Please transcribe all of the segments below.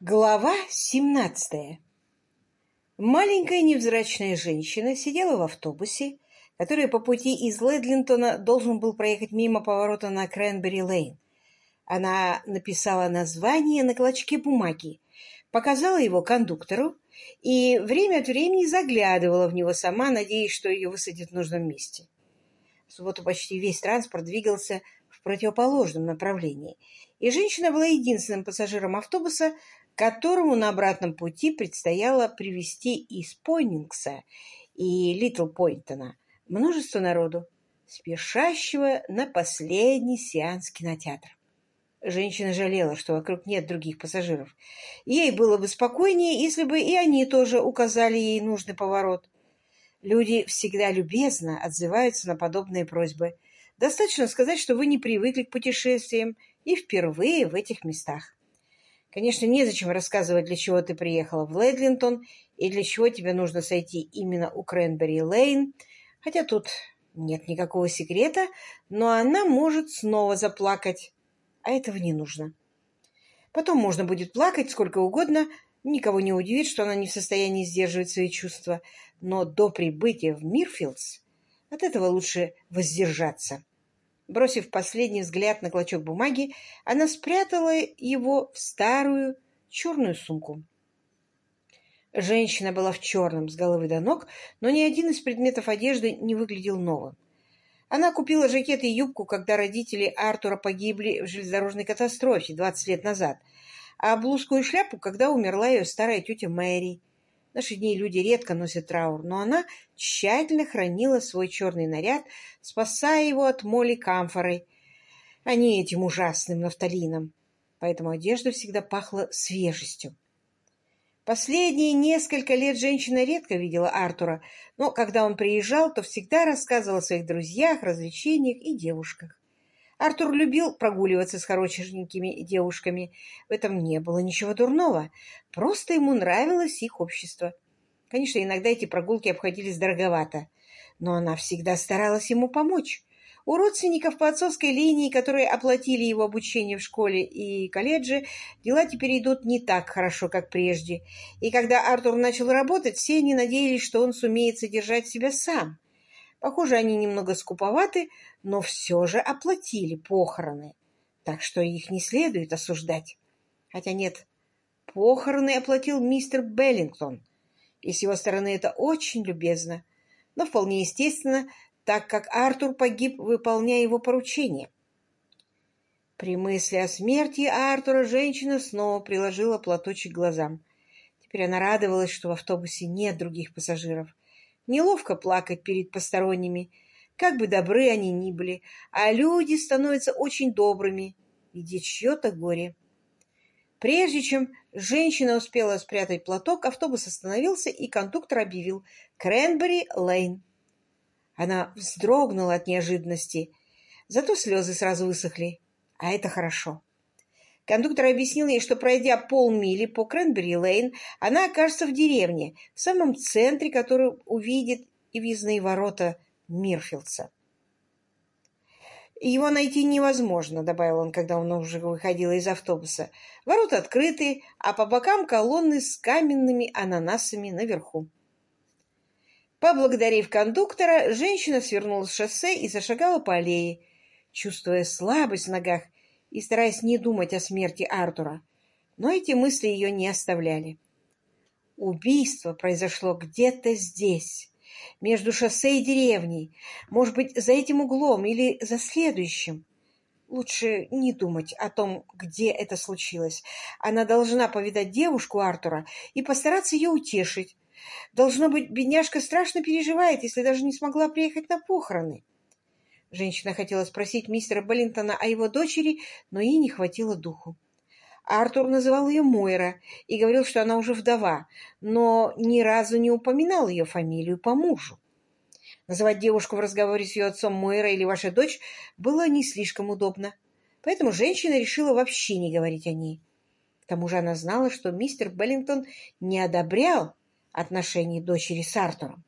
Глава семнадцатая Маленькая невзрачная женщина сидела в автобусе, который по пути из Ледлинтона должен был проехать мимо поворота на Кренбери-Лейн. Она написала название на клочке бумаги, показала его кондуктору и время от времени заглядывала в него сама, надеясь, что ее высадят в нужном месте. В субботу почти весь транспорт двигался в противоположном направлении, и женщина была единственным пассажиром автобуса, которому на обратном пути предстояло привезти из Пойнингса и Литл Пойнтона множество народу, спешащего на последний сеанс кинотеатра. Женщина жалела, что вокруг нет других пассажиров. Ей было бы спокойнее, если бы и они тоже указали ей нужный поворот. Люди всегда любезно отзываются на подобные просьбы. Достаточно сказать, что вы не привыкли к путешествиям и впервые в этих местах. Конечно, незачем рассказывать, для чего ты приехала в Ледлинтон и для чего тебе нужно сойти именно у Кренбери-Лейн, хотя тут нет никакого секрета, но она может снова заплакать, а этого не нужно. Потом можно будет плакать сколько угодно, никого не удивит, что она не в состоянии сдерживать свои чувства, но до прибытия в Мирфилдс от этого лучше воздержаться. Бросив последний взгляд на клочок бумаги, она спрятала его в старую черную сумку. Женщина была в черном с головы до ног, но ни один из предметов одежды не выглядел новым. Она купила жакет и юбку, когда родители Артура погибли в железнодорожной катастрофе 20 лет назад, а блузку и шляпу, когда умерла ее старая тетя Мэри. В наши дни люди редко носят траур, но она тщательно хранила свой черный наряд, спасая его от моли камфорой, а не этим ужасным нафталином. Поэтому одежда всегда пахла свежестью. Последние несколько лет женщина редко видела Артура, но когда он приезжал, то всегда рассказывал о своих друзьях, развлечениях и девушках. Артур любил прогуливаться с хорошенькими девушками. В этом не было ничего дурного. Просто ему нравилось их общество. Конечно, иногда эти прогулки обходились дороговато, но она всегда старалась ему помочь. У родственников по отцовской линии, которые оплатили его обучение в школе и колледже, дела теперь идут не так хорошо, как прежде. И когда Артур начал работать, все они надеялись, что он сумеет содержать себя сам. Похоже, они немного скуповаты, но все же оплатили похороны, так что их не следует осуждать. Хотя нет, похороны оплатил мистер Беллингтон, и с его стороны это очень любезно, но вполне естественно, так как Артур погиб, выполняя его поручение. При мысли о смерти Артура женщина снова приложила платочек к глазам. Теперь она радовалась, что в автобусе нет других пассажиров. Неловко плакать перед посторонними, как бы добры они ни были, а люди становятся очень добрыми, видя чье-то горе. Прежде чем женщина успела спрятать платок, автобус остановился, и кондуктор объявил «Кренбери-Лейн». Она вздрогнула от неожиданности, зато слезы сразу высохли, а это хорошо. Кондуктор объяснил ей, что, пройдя полмили по Кренбери-Лейн, она окажется в деревне, в самом центре, который увидит и въездные ворота Мирфилдса. «Его найти невозможно», — добавил он, когда он уже выходил из автобуса. «Ворота открыты, а по бокам колонны с каменными ананасами наверху». Поблагодарив кондуктора, женщина свернула с шоссе и зашагала по аллее, чувствуя слабость в ногах и стараясь не думать о смерти Артура. Но эти мысли ее не оставляли. Убийство произошло где-то здесь, между шоссе и деревней, может быть, за этим углом или за следующим. Лучше не думать о том, где это случилось. Она должна повидать девушку Артура и постараться ее утешить. Должно быть, бедняжка страшно переживает, если даже не смогла приехать на похороны. Женщина хотела спросить мистера Беллинтона о его дочери, но ей не хватило духу. Артур называл ее Мойра и говорил, что она уже вдова, но ни разу не упоминал ее фамилию по мужу. Называть девушку в разговоре с ее отцом Мойра или ваша дочь было не слишком удобно, поэтому женщина решила вообще не говорить о ней. К тому же она знала, что мистер Беллинтон не одобрял отношений дочери с Артуром.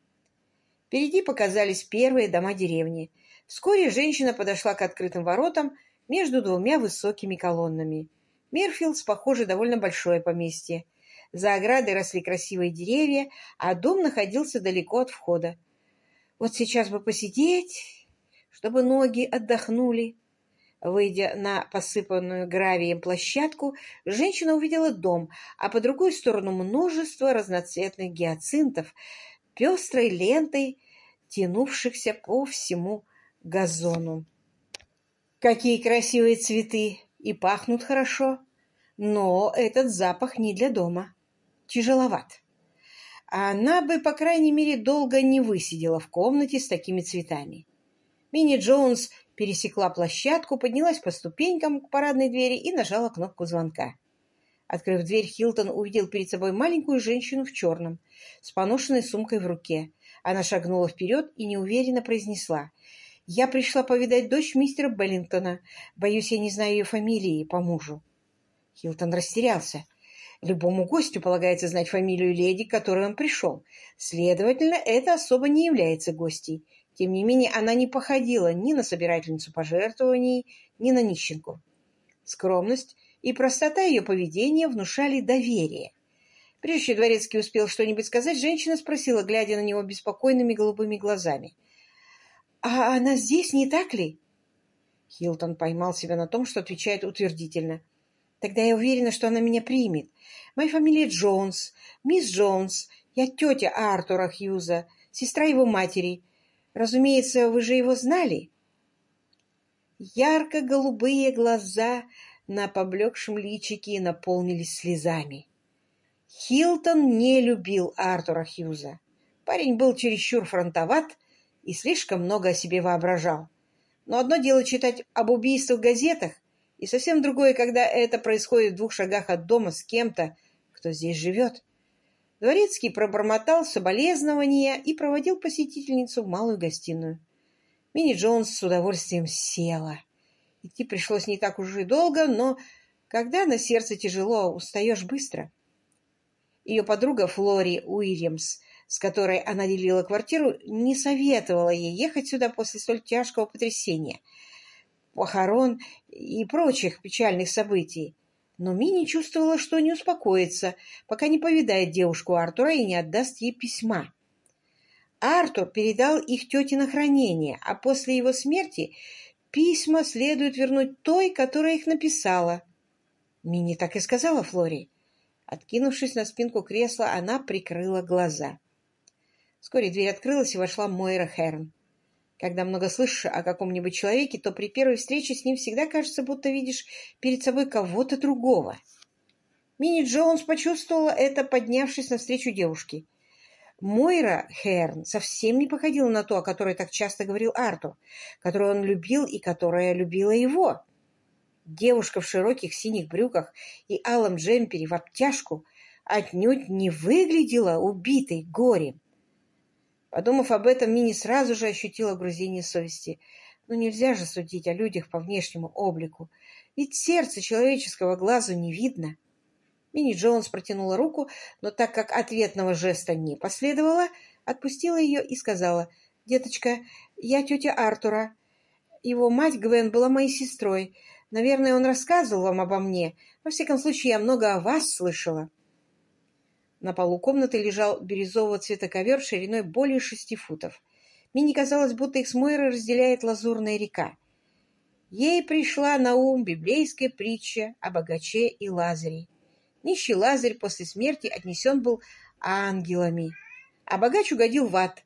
Впереди показались первые дома деревни. Вскоре женщина подошла к открытым воротам между двумя высокими колоннами. Мирфилдс, похоже, довольно большое поместье. За оградой росли красивые деревья, а дом находился далеко от входа. Вот сейчас бы посидеть, чтобы ноги отдохнули. Выйдя на посыпанную гравием площадку, женщина увидела дом, а по другую сторону множество разноцветных гиацинтов, пестрой лентой, тянувшихся по всему газону. Какие красивые цветы! И пахнут хорошо. Но этот запах не для дома. Тяжеловат. Она бы, по крайней мере, долго не высидела в комнате с такими цветами. Мини Джонс пересекла площадку, поднялась по ступенькам к парадной двери и нажала кнопку звонка. Открыв дверь, Хилтон увидел перед собой маленькую женщину в черном, с поношенной сумкой в руке. Она шагнула вперед и неуверенно произнесла. «Я пришла повидать дочь мистера Беллингтона. Боюсь, я не знаю ее фамилии по мужу». Хилтон растерялся. Любому гостю полагается знать фамилию леди, к которой он пришел. Следовательно, это особо не является гостей. Тем не менее, она не походила ни на собирательницу пожертвований, ни на нищенку. Скромность и простота ее поведения внушали доверие. Прежде чем Дворецкий успел что-нибудь сказать, женщина спросила, глядя на него беспокойными голубыми глазами. «А она здесь, не так ли?» Хилтон поймал себя на том, что отвечает утвердительно. «Тогда я уверена, что она меня примет. Моя фамилия Джонс, мисс Джонс. Я тетя Артура Хьюза, сестра его матери. Разумеется, вы же его знали?» Ярко-голубые глаза на поблекшем личике наполнились слезами. Хилтон не любил Артура Хьюза. Парень был чересчур фронтоват и слишком много о себе воображал. Но одно дело читать об убийствах в газетах, и совсем другое, когда это происходит в двух шагах от дома с кем-то, кто здесь живет. Дворецкий пробормотал соболезнования и проводил посетительницу в малую гостиную. Мини Джонс с удовольствием села. Идти пришлось не так уж и долго, но когда на сердце тяжело, устаешь быстро. Ее подруга Флори Уильямс, с которой она делила квартиру, не советовала ей ехать сюда после столь тяжкого потрясения, похорон и прочих печальных событий. Но Мини чувствовала, что не успокоится, пока не повидает девушку Артура и не отдаст ей письма. Артур передал их тете на хранение, а после его смерти письма следует вернуть той, которая их написала. Мини так и сказала Флори. Откинувшись на спинку кресла, она прикрыла глаза. Вскоре дверь открылась, и вошла Мойра Херн. Когда много слышишь о каком-нибудь человеке, то при первой встрече с ним всегда кажется, будто видишь перед собой кого-то другого. Мини Джонс почувствовала это, поднявшись навстречу девушке. Мойра Херн совсем не походила на ту, о которой так часто говорил Артур, которую он любил и которая любила его. Девушка в широких синих брюках и алом джемпере в обтяжку отнюдь не выглядела убитой горем. Подумав об этом, Мини сразу же ощутила грузение совести. Но ну, нельзя же судить о людях по внешнему облику, ведь сердце человеческого глазу не видно. Мини Джонс протянула руку, но так как ответного жеста не последовало, отпустила ее и сказала, «Деточка, я тетя Артура. Его мать Гвен была моей сестрой. Наверное, он рассказывал вам обо мне. Во всяком случае, я много о вас слышала». На полу комнаты лежал бирюзового цвета ковер шириной более шести футов. Мине казалось, будто их с Мойрой разделяет лазурная река. Ей пришла на ум библейская притча о богаче и Лазаре. Нищий Лазарь после смерти отнесен был ангелами, а богач угодил в ад,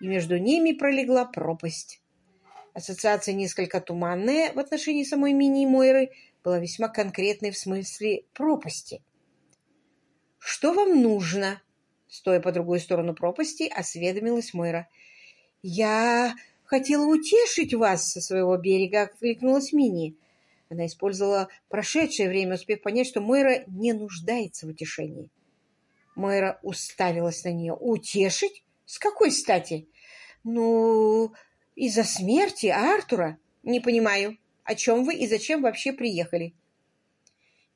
и между ними пролегла пропасть. Ассоциация несколько туманная в отношении самой Мини и Мойры была весьма конкретной в смысле пропасти. «Что вам нужно?» Стоя по другую сторону пропасти, осведомилась Мойра. «Я хотела утешить вас со своего берега», — откликнулась Мини. Она использовала прошедшее время, успев понять, что Мойра не нуждается в утешении. Мойра уставилась на нее. «Утешить? С какой стати?» «Ну, из-за смерти Артура. Не понимаю, о чем вы и зачем вообще приехали?»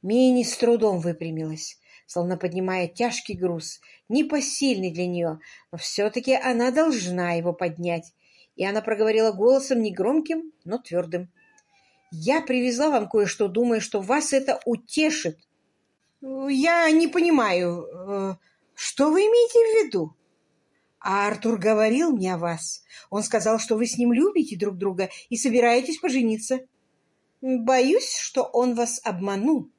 Мини с трудом выпрямилась словно поднимая тяжкий груз, непосильный для нее, но все-таки она должна его поднять. И она проговорила голосом негромким, но твердым. Я привезла вам кое-что, думая, что вас это утешит. Я не понимаю, э, что вы имеете в виду? А Артур говорил мне о вас. Он сказал, что вы с ним любите друг друга и собираетесь пожениться. Боюсь, что он вас обманул.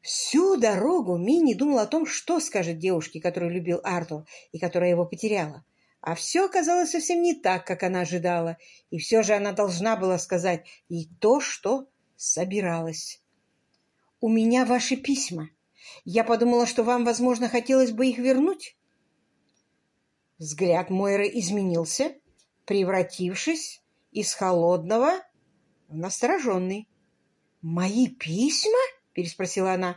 Всю дорогу Мини думала о том, что скажет девушке, которую любил Артур и которая его потеряла. А все оказалось совсем не так, как она ожидала, и все же она должна была сказать ей то, что собиралась. «У меня ваши письма. Я подумала, что вам, возможно, хотелось бы их вернуть». Взгляд Мойры изменился, превратившись из холодного в настороженный. «Мои письма?» — переспросила она.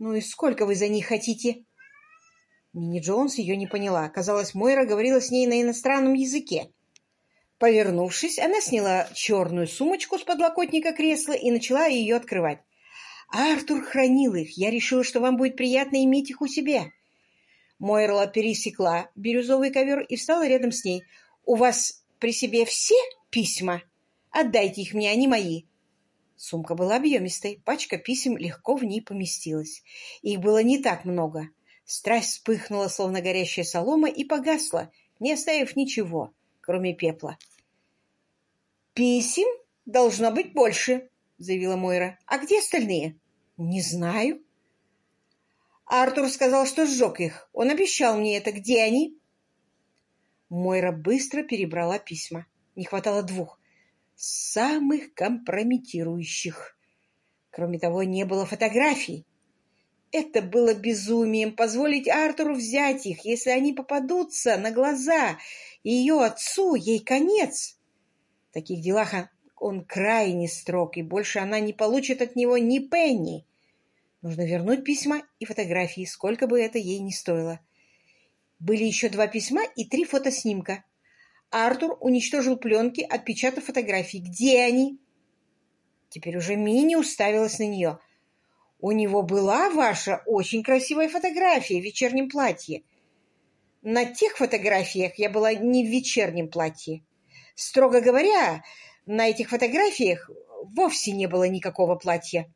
«Ну и сколько вы за них хотите?» Мини Джонс ее не поняла. Казалось, Мойра говорила с ней на иностранном языке. Повернувшись, она сняла черную сумочку с подлокотника кресла и начала ее открывать. «Артур хранил их. Я решила, что вам будет приятно иметь их у себя». Мойрла пересекла бирюзовый ковер и встала рядом с ней. «У вас при себе все письма? Отдайте их мне, они мои». Сумка была объемистой, пачка писем легко в ней поместилась. Их было не так много. Страсть вспыхнула, словно горящая солома, и погасла, не оставив ничего, кроме пепла. «Писем должно быть больше», — заявила Мойра. «А где остальные?» «Не знаю». Артур сказал, что сжег их. Он обещал мне это. Где они?» Мойра быстро перебрала письма. Не хватало двух. Самых компрометирующих. Кроме того, не было фотографий. Это было безумием позволить Артуру взять их, если они попадутся на глаза ее отцу, ей конец. В таких делах он крайне строг, и больше она не получит от него ни пенни. Нужно вернуть письма и фотографии, сколько бы это ей ни стоило. Были еще два письма и три фотоснимка. Артур уничтожил пленки, отпечатав фотографии. Где они? Теперь уже Мини уставилась на нее. У него была ваша очень красивая фотография в вечернем платье. На тех фотографиях я была не в вечернем платье. Строго говоря, на этих фотографиях вовсе не было никакого платья.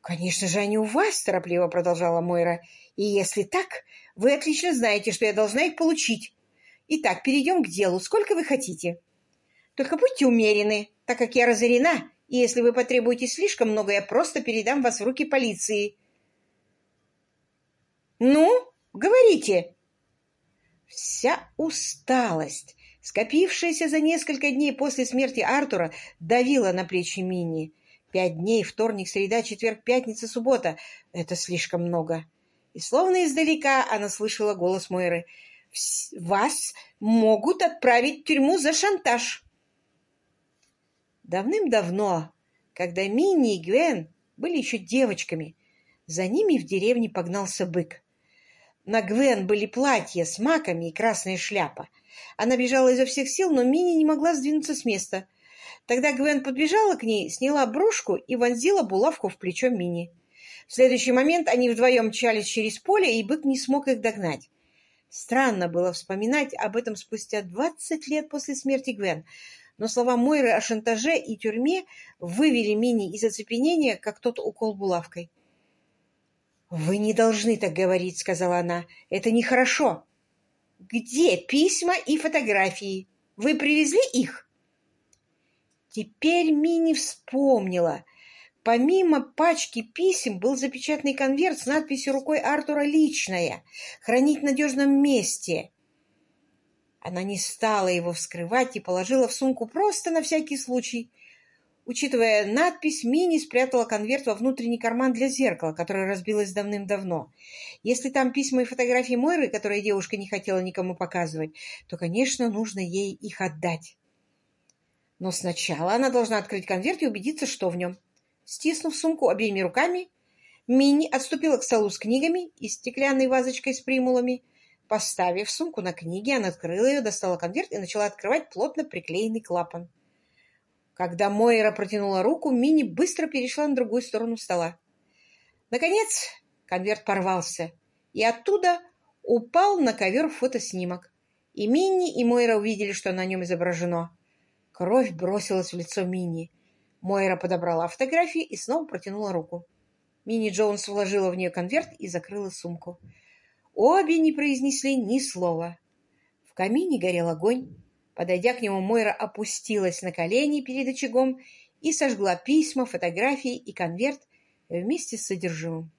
«Конечно же, они у вас», — торопливо продолжала Мойра. «И если так, вы отлично знаете, что я должна их получить. Итак, перейдем к делу. Сколько вы хотите? Только будьте умерены, так как я разорена и если вы потребуете слишком много, я просто передам вас в руки полиции. Ну, говорите. Вся усталость, скопившаяся за несколько дней после смерти Артура, давила на плечи Мини. Пять дней, вторник, среда, четверг, пятница, суббота — это слишком много. И словно издалека она слышала голос Мойры. «Вас могут отправить в тюрьму за шантаж». Давным-давно, когда Минни и Гвен были еще девочками, за ними в деревне погнался бык. На Гвен были платья с маками и красная шляпа. Она бежала изо всех сил, но Мини не могла сдвинуться с места. Тогда Гвен подбежала к ней, сняла брошку и вонзила булавку в плечо Мини. В следующий момент они вдвоем мчались через поле, и бык не смог их догнать. Странно было вспоминать об этом спустя двадцать лет после смерти Гвен, но слова Мойры о шантаже и тюрьме вывели Мини из оцепенения, как тот укол булавкой. «Вы не должны так говорить», — сказала она. «Это нехорошо». «Где письма и фотографии? Вы привезли их?» Теперь Мини вспомнила. Помимо пачки писем был запечатанный конверт с надписью рукой Артура «Личная», «Хранить в надежном месте». Она не стала его вскрывать и положила в сумку просто на всякий случай. Учитывая надпись, Мини спрятала конверт во внутренний карман для зеркала, которое разбилось давным-давно. Если там письма и фотографии Мойры, которые девушка не хотела никому показывать, то, конечно, нужно ей их отдать. Но сначала она должна открыть конверт и убедиться, что в нем. Стиснув сумку обеими руками, Мини отступила к столу с книгами и стеклянной вазочкой с примулами, Поставив сумку на книги, она открыла ее, достала конверт и начала открывать плотно приклеенный клапан. Когда Мойра протянула руку, Мини быстро перешла на другую сторону стола. Наконец конверт порвался, и оттуда упал на ковер фотоснимок. И Минни, и Мойра увидели, что на нем изображено. Кровь бросилась в лицо Мини. Мойра подобрала фотографии и снова протянула руку. Мини Джонс вложила в нее конверт и закрыла сумку. Обе не произнесли ни слова. В камине горел огонь. Подойдя к нему, Мойра опустилась на колени перед очагом и сожгла письма, фотографии и конверт вместе с содержимым.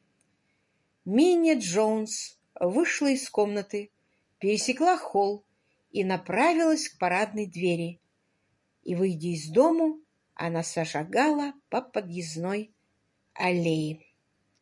Минни Джонс вышла из комнаты, пересекла холл и направилась к парадной двери. И, выйдя из дому, она сошагала по подъездной аллее.